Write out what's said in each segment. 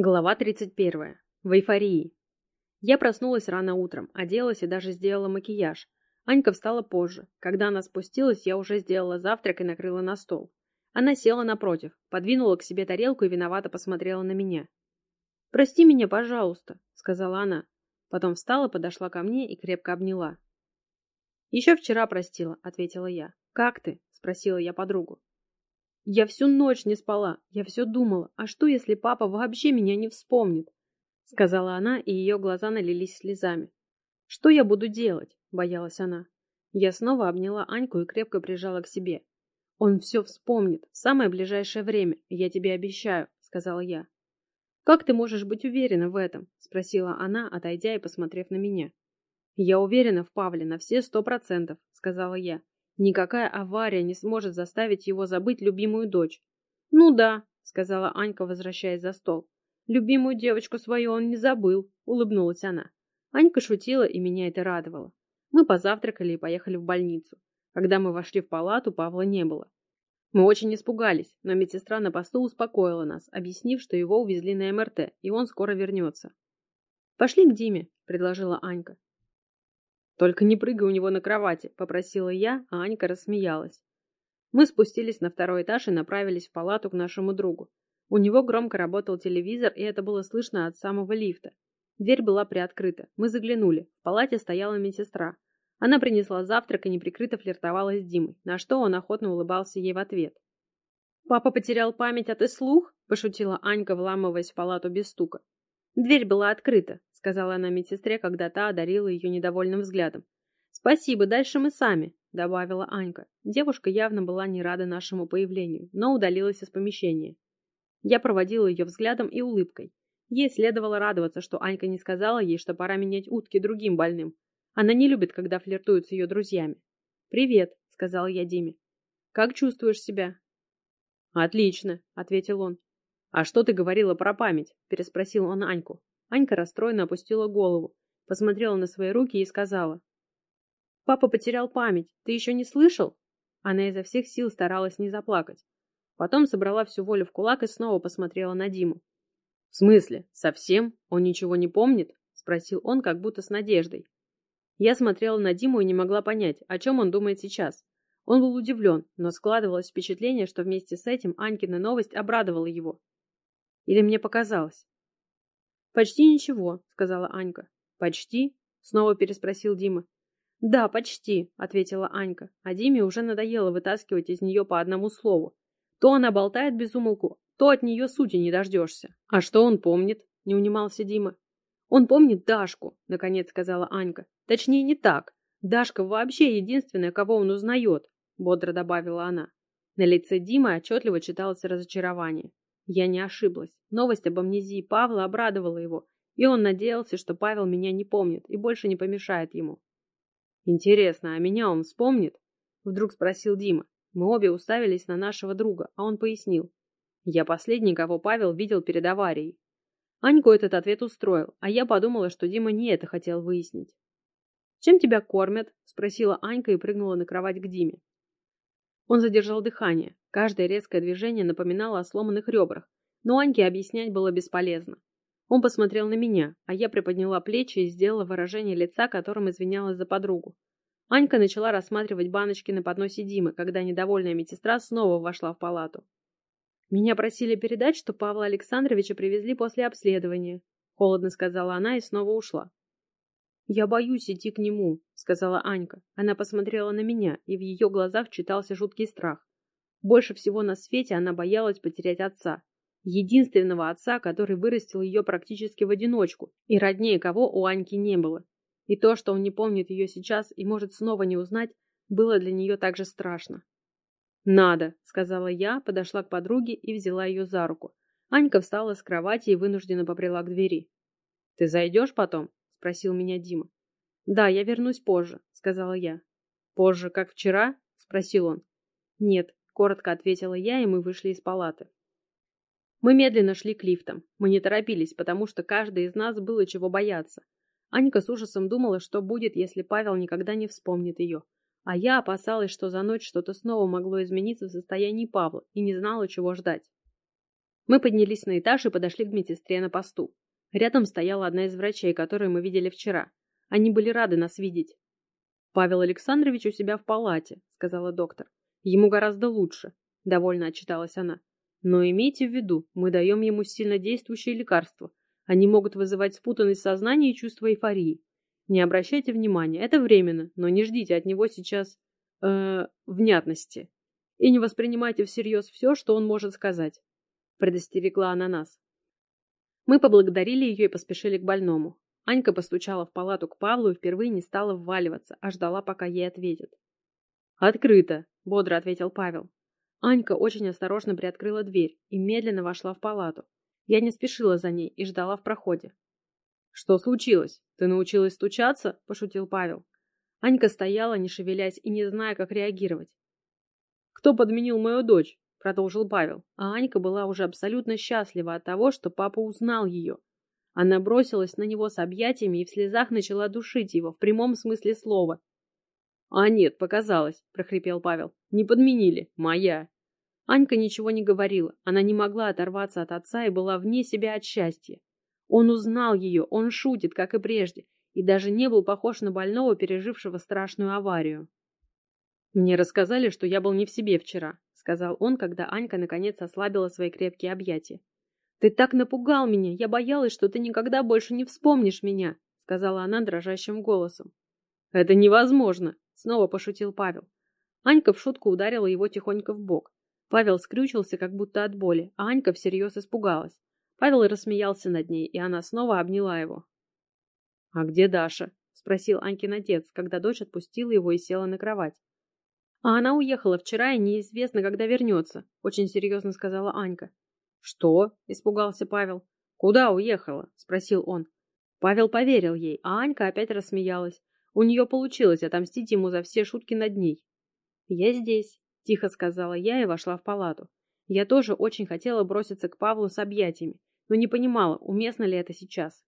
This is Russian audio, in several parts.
Глава 31. В эйфории. Я проснулась рано утром, оделась и даже сделала макияж. Анька встала позже. Когда она спустилась, я уже сделала завтрак и накрыла на стол. Она села напротив, подвинула к себе тарелку и виновато посмотрела на меня. «Прости меня, пожалуйста», — сказала она. Потом встала, подошла ко мне и крепко обняла. «Еще вчера простила», — ответила я. «Как ты?» — спросила я подругу. Я всю ночь не спала, я все думала, а что, если папа вообще меня не вспомнит? Сказала она, и ее глаза налились слезами. Что я буду делать? Боялась она. Я снова обняла Аньку и крепко прижала к себе. Он все вспомнит в самое ближайшее время, я тебе обещаю, сказала я. Как ты можешь быть уверена в этом? Спросила она, отойдя и посмотрев на меня. Я уверена в Павле на все сто процентов, сказала я. Никакая авария не сможет заставить его забыть любимую дочь. «Ну да», — сказала Анька, возвращаясь за стол. «Любимую девочку свою он не забыл», — улыбнулась она. Анька шутила, и меня это радовало. Мы позавтракали и поехали в больницу. Когда мы вошли в палату, Павла не было. Мы очень испугались, но медсестра на посту успокоила нас, объяснив, что его увезли на МРТ, и он скоро вернется. «Пошли к Диме», — предложила Анька. «Только не прыгай у него на кровати», — попросила я, а Анька рассмеялась. Мы спустились на второй этаж и направились в палату к нашему другу. У него громко работал телевизор, и это было слышно от самого лифта. Дверь была приоткрыта. Мы заглянули. В палате стояла медсестра. Она принесла завтрак и неприкрыто флиртовала с Димой, на что он охотно улыбался ей в ответ. «Папа потерял память, а ты слух?» – пошутила Анька, вламываясь в палату без стука. Дверь была открыта сказала она медсестре, когда та одарила ее недовольным взглядом. «Спасибо, дальше мы сами», — добавила Анька. Девушка явно была не рада нашему появлению, но удалилась из помещения. Я проводила ее взглядом и улыбкой. Ей следовало радоваться, что Анька не сказала ей, что пора менять утки другим больным. Она не любит, когда флиртуют с ее друзьями. «Привет», — сказала я Диме. «Как чувствуешь себя?» «Отлично», — ответил он. «А что ты говорила про память?» — переспросил он Аньку. Анька расстроенно опустила голову, посмотрела на свои руки и сказала. «Папа потерял память. Ты еще не слышал?» Она изо всех сил старалась не заплакать. Потом собрала всю волю в кулак и снова посмотрела на Диму. «В смысле? Совсем? Он ничего не помнит?» — спросил он, как будто с надеждой. Я смотрела на Диму и не могла понять, о чем он думает сейчас. Он был удивлен, но складывалось впечатление, что вместе с этим Анькина новость обрадовала его. Или мне показалось? «Почти ничего», — сказала Анька. «Почти?» — снова переспросил Дима. «Да, почти», — ответила Анька, а Диме уже надоело вытаскивать из нее по одному слову. То она болтает без умолку, то от нее сути не дождешься. «А что он помнит?» — не унимался Дима. «Он помнит Дашку», — наконец сказала Анька. «Точнее, не так. Дашка вообще единственная, кого он узнает», — бодро добавила она. На лице Димы отчетливо читалось разочарование. Я не ошиблась. Новость об амнезии Павла обрадовала его, и он надеялся, что Павел меня не помнит и больше не помешает ему. «Интересно, а меня он вспомнит?» — вдруг спросил Дима. Мы обе уставились на нашего друга, а он пояснил. «Я последний, кого Павел видел перед аварией». Аньку этот ответ устроил, а я подумала, что Дима не это хотел выяснить. «Чем тебя кормят?» — спросила Анька и прыгнула на кровать к Диме. Он задержал дыхание. Каждое резкое движение напоминало о сломанных ребрах, но Аньке объяснять было бесполезно. Он посмотрел на меня, а я приподняла плечи и сделала выражение лица, которым извинялась за подругу. Анька начала рассматривать баночки на подносе Димы, когда недовольная медсестра снова вошла в палату. «Меня просили передать, что Павла Александровича привезли после обследования», — холодно сказала она и снова ушла. «Я боюсь идти к нему», — сказала Анька. Она посмотрела на меня, и в ее глазах читался жуткий страх. Больше всего на свете она боялась потерять отца. Единственного отца, который вырастил ее практически в одиночку, и роднее кого у Аньки не было. И то, что он не помнит ее сейчас и может снова не узнать, было для нее также страшно. «Надо», — сказала я, подошла к подруге и взяла ее за руку. Анька встала с кровати и вынужденно попрела к двери. «Ты зайдешь потом?» — спросил меня Дима. «Да, я вернусь позже», — сказала я. «Позже, как вчера?» — спросил он. «Нет», — коротко ответила я, и мы вышли из палаты. Мы медленно шли к лифтам. Мы не торопились, потому что каждый из нас было чего бояться. Анька с ужасом думала, что будет, если Павел никогда не вспомнит ее. А я опасалась, что за ночь что-то снова могло измениться в состоянии Павла и не знала, чего ждать. Мы поднялись на этаж и подошли к медсестре на посту. Рядом стояла одна из врачей, которую мы видели вчера. Они были рады нас видеть. «Павел Александрович у себя в палате», — сказала доктор. «Ему гораздо лучше», — довольно отчиталась она. «Но имейте в виду, мы даем ему сильнодействующие лекарства. Они могут вызывать спутанность сознания и чувство эйфории. Не обращайте внимания, это временно, но не ждите от него сейчас... э внятности. И не воспринимайте всерьез все, что он может сказать», — предостерегла она нас. Мы поблагодарили ее и поспешили к больному. Анька постучала в палату к Павлу и впервые не стала вваливаться, а ждала, пока ей ответят. «Открыто», — бодро ответил Павел. Анька очень осторожно приоткрыла дверь и медленно вошла в палату. Я не спешила за ней и ждала в проходе. «Что случилось? Ты научилась стучаться?» – пошутил Павел. Анька стояла, не шевелясь и не зная, как реагировать. «Кто подменил мою дочь?» – продолжил Павел. А Анька была уже абсолютно счастлива от того, что папа узнал ее. Она бросилась на него с объятиями и в слезах начала душить его, в прямом смысле слова. «А нет, показалось», — прохрипел Павел. «Не подменили. Моя». Анька ничего не говорила. Она не могла оторваться от отца и была вне себя от счастья. Он узнал ее, он шутит, как и прежде, и даже не был похож на больного, пережившего страшную аварию. «Мне рассказали, что я был не в себе вчера», — сказал он, когда Анька наконец ослабила свои крепкие объятия. «Ты так напугал меня! Я боялась, что ты никогда больше не вспомнишь меня!» — сказала она дрожащим голосом. «Это невозможно!» — снова пошутил Павел. Анька в шутку ударила его тихонько в бок. Павел скрючился, как будто от боли, а Анька всерьез испугалась. Павел рассмеялся над ней, и она снова обняла его. «А где Даша?» — спросил Анькин отец, когда дочь отпустила его и села на кровать. «А она уехала вчера и неизвестно, когда вернется», — очень серьезно сказала Анька. «Что?» – испугался Павел. «Куда уехала?» – спросил он. Павел поверил ей, а Анька опять рассмеялась. У нее получилось отомстить ему за все шутки над ней. «Я здесь», – тихо сказала я и вошла в палату. Я тоже очень хотела броситься к Павлу с объятиями, но не понимала, уместно ли это сейчас.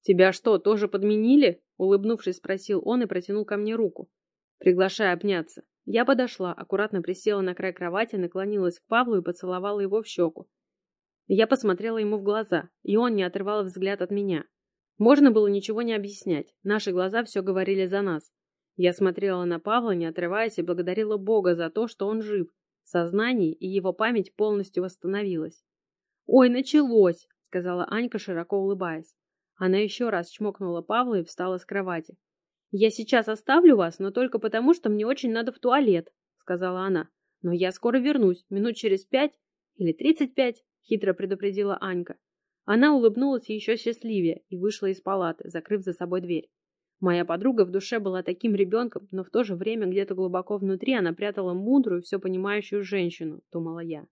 «Тебя что, тоже подменили?» – улыбнувшись, спросил он и протянул ко мне руку, приглашая обняться. Я подошла, аккуратно присела на край кровати, наклонилась к Павлу и поцеловала его в щеку. Я посмотрела ему в глаза, и он не отрывал взгляд от меня. Можно было ничего не объяснять, наши глаза все говорили за нас. Я смотрела на Павла, не отрываясь, и благодарила Бога за то, что он жив, в сознании, и его память полностью восстановилась. «Ой, началось!» — сказала Анька, широко улыбаясь. Она еще раз чмокнула Павла и встала с кровати. «Я сейчас оставлю вас, но только потому, что мне очень надо в туалет», — сказала она. «Но я скоро вернусь, минут через пять или тридцать пять. — хитро предупредила Анька. Она улыбнулась еще счастливее и вышла из палаты, закрыв за собой дверь. Моя подруга в душе была таким ребенком, но в то же время где-то глубоко внутри она прятала мудрую, все понимающую женщину, думала я.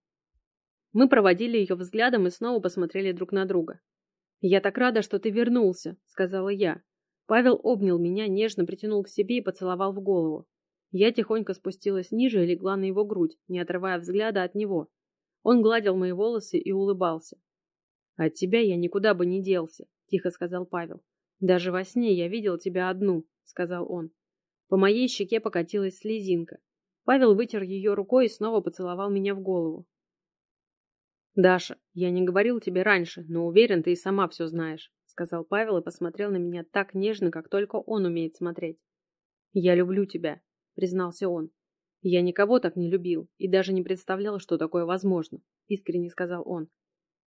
Мы проводили ее взглядом и снова посмотрели друг на друга. «Я так рада, что ты вернулся», — сказала я. Павел обнял меня, нежно притянул к себе и поцеловал в голову. Я тихонько спустилась ниже и легла на его грудь, не отрывая взгляда от него. Он гладил мои волосы и улыбался. «От тебя я никуда бы не делся», — тихо сказал Павел. «Даже во сне я видел тебя одну», — сказал он. По моей щеке покатилась слезинка. Павел вытер ее рукой и снова поцеловал меня в голову. «Даша, я не говорил тебе раньше, но уверен, ты и сама все знаешь», — сказал Павел и посмотрел на меня так нежно, как только он умеет смотреть. «Я люблю тебя», — признался он. «Я никого так не любил и даже не представлял, что такое возможно», — искренне сказал он.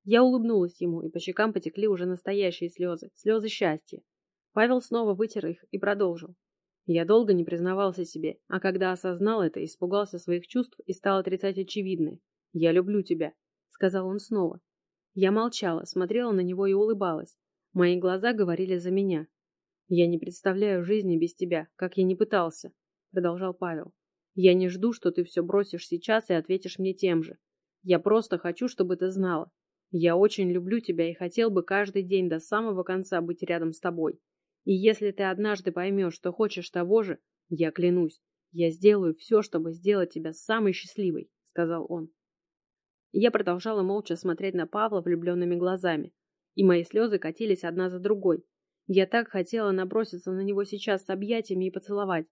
Я улыбнулась ему, и по щекам потекли уже настоящие слезы, слезы счастья. Павел снова вытер их и продолжил. Я долго не признавался себе, а когда осознал это, испугался своих чувств и стал отрицать очевидное. «Я люблю тебя», — сказал он снова. Я молчала, смотрела на него и улыбалась. Мои глаза говорили за меня. «Я не представляю жизни без тебя, как я не пытался», — продолжал Павел. Я не жду, что ты все бросишь сейчас и ответишь мне тем же. Я просто хочу, чтобы ты знала. Я очень люблю тебя и хотел бы каждый день до самого конца быть рядом с тобой. И если ты однажды поймешь, что хочешь того же, я клянусь, я сделаю все, чтобы сделать тебя самой счастливой, сказал он. Я продолжала молча смотреть на Павла влюбленными глазами, и мои слезы катились одна за другой. Я так хотела наброситься на него сейчас с объятиями и поцеловать,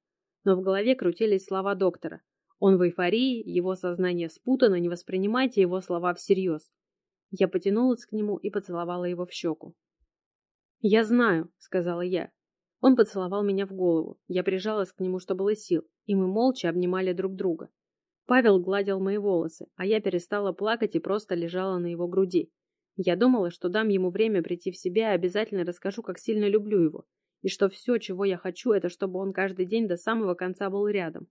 но в голове крутились слова доктора. Он в эйфории, его сознание спутано, не воспринимайте его слова всерьез. Я потянулась к нему и поцеловала его в щеку. «Я знаю», — сказала я. Он поцеловал меня в голову. Я прижалась к нему, что было сил, и мы молча обнимали друг друга. Павел гладил мои волосы, а я перестала плакать и просто лежала на его груди. Я думала, что дам ему время прийти в себя и обязательно расскажу, как сильно люблю его, и что все, чего я хочу, это чтобы он каждый день до самого конца был рядом.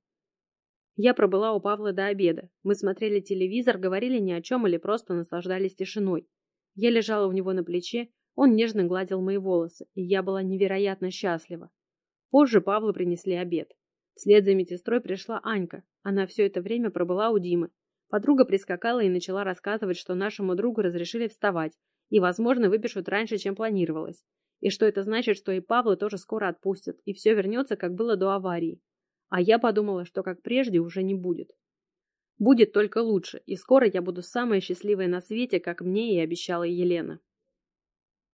Я пробыла у Павла до обеда. Мы смотрели телевизор, говорили ни о чем или просто наслаждались тишиной. Я лежала у него на плече, он нежно гладил мои волосы, и я была невероятно счастлива. Позже Павлу принесли обед. Вслед за медсестрой пришла Анька. Она все это время пробыла у Димы. Подруга прискакала и начала рассказывать, что нашему другу разрешили вставать и, возможно, выпишут раньше, чем планировалось. И что это значит, что и Павла тоже скоро отпустят, и все вернется, как было до аварии. А я подумала, что как прежде уже не будет. Будет только лучше, и скоро я буду самая счастливая на свете, как мне и обещала Елена.